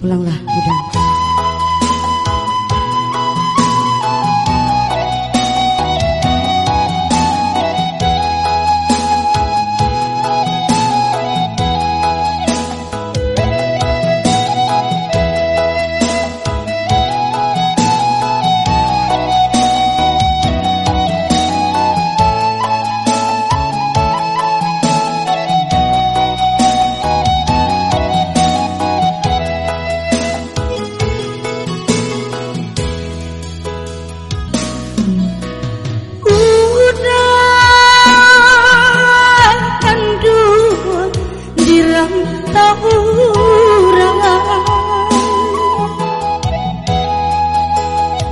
Pulanglah Budang.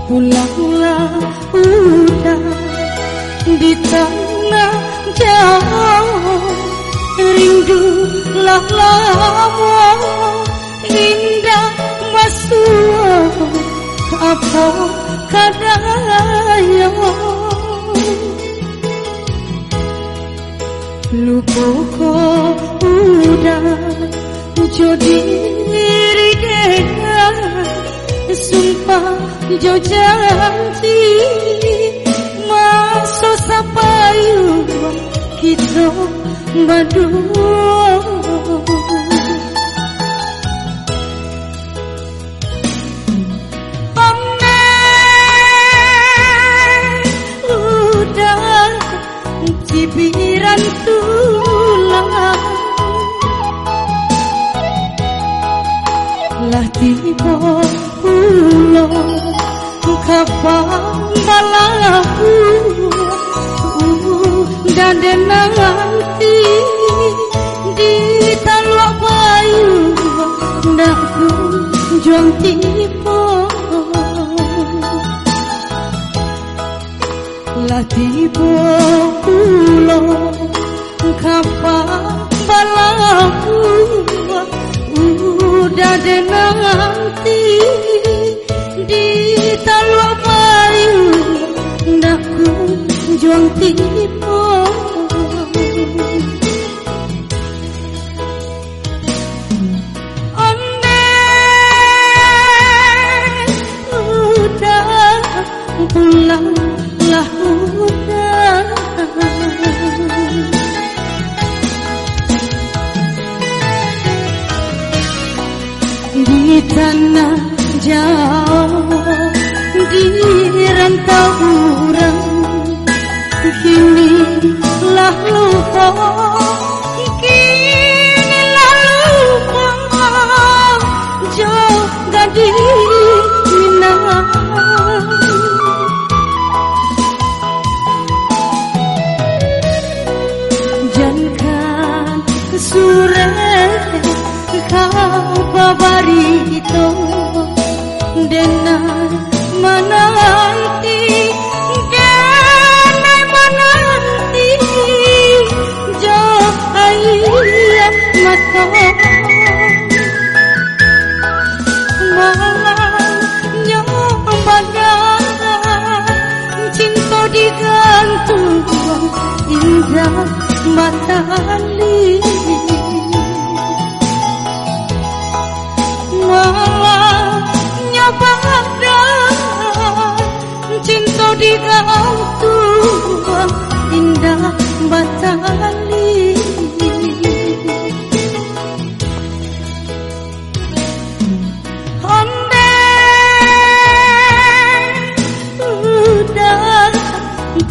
Pulanglah udah di tanah jauh. Rindulah lama indah masuk apa kadaya Lupa kau udah jadi jo masuk sapayu kita berdua Cibiran tulang. Tiba kepalaku dan nanti di talok bayu dak juang tipu la tipu Kapan kapalaku udah nanti juang tipu Onde Udah Pulanglah udah di tanah jauh kau babarito denai mananti denai mananti jo ayah mata malam nyombagan cinta digantung indah matahari.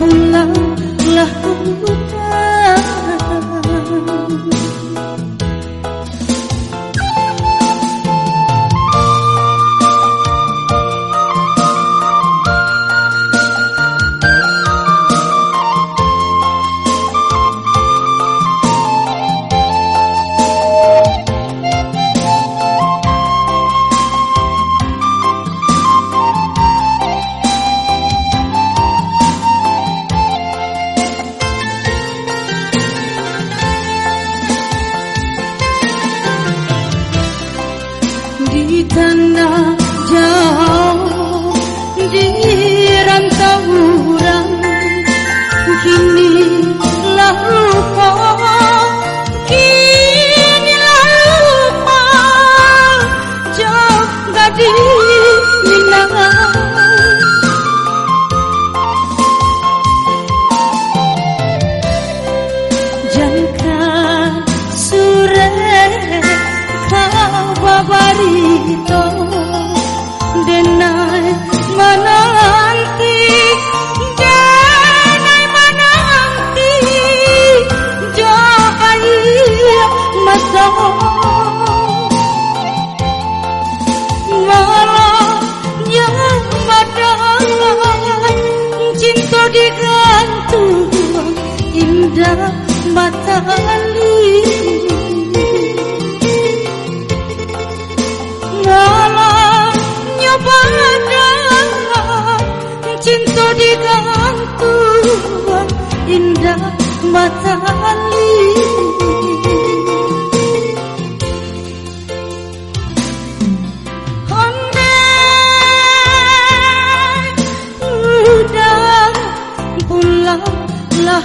Pulanglah udah di tanah matahari Malah nyoba indah matahari Andai pulang lah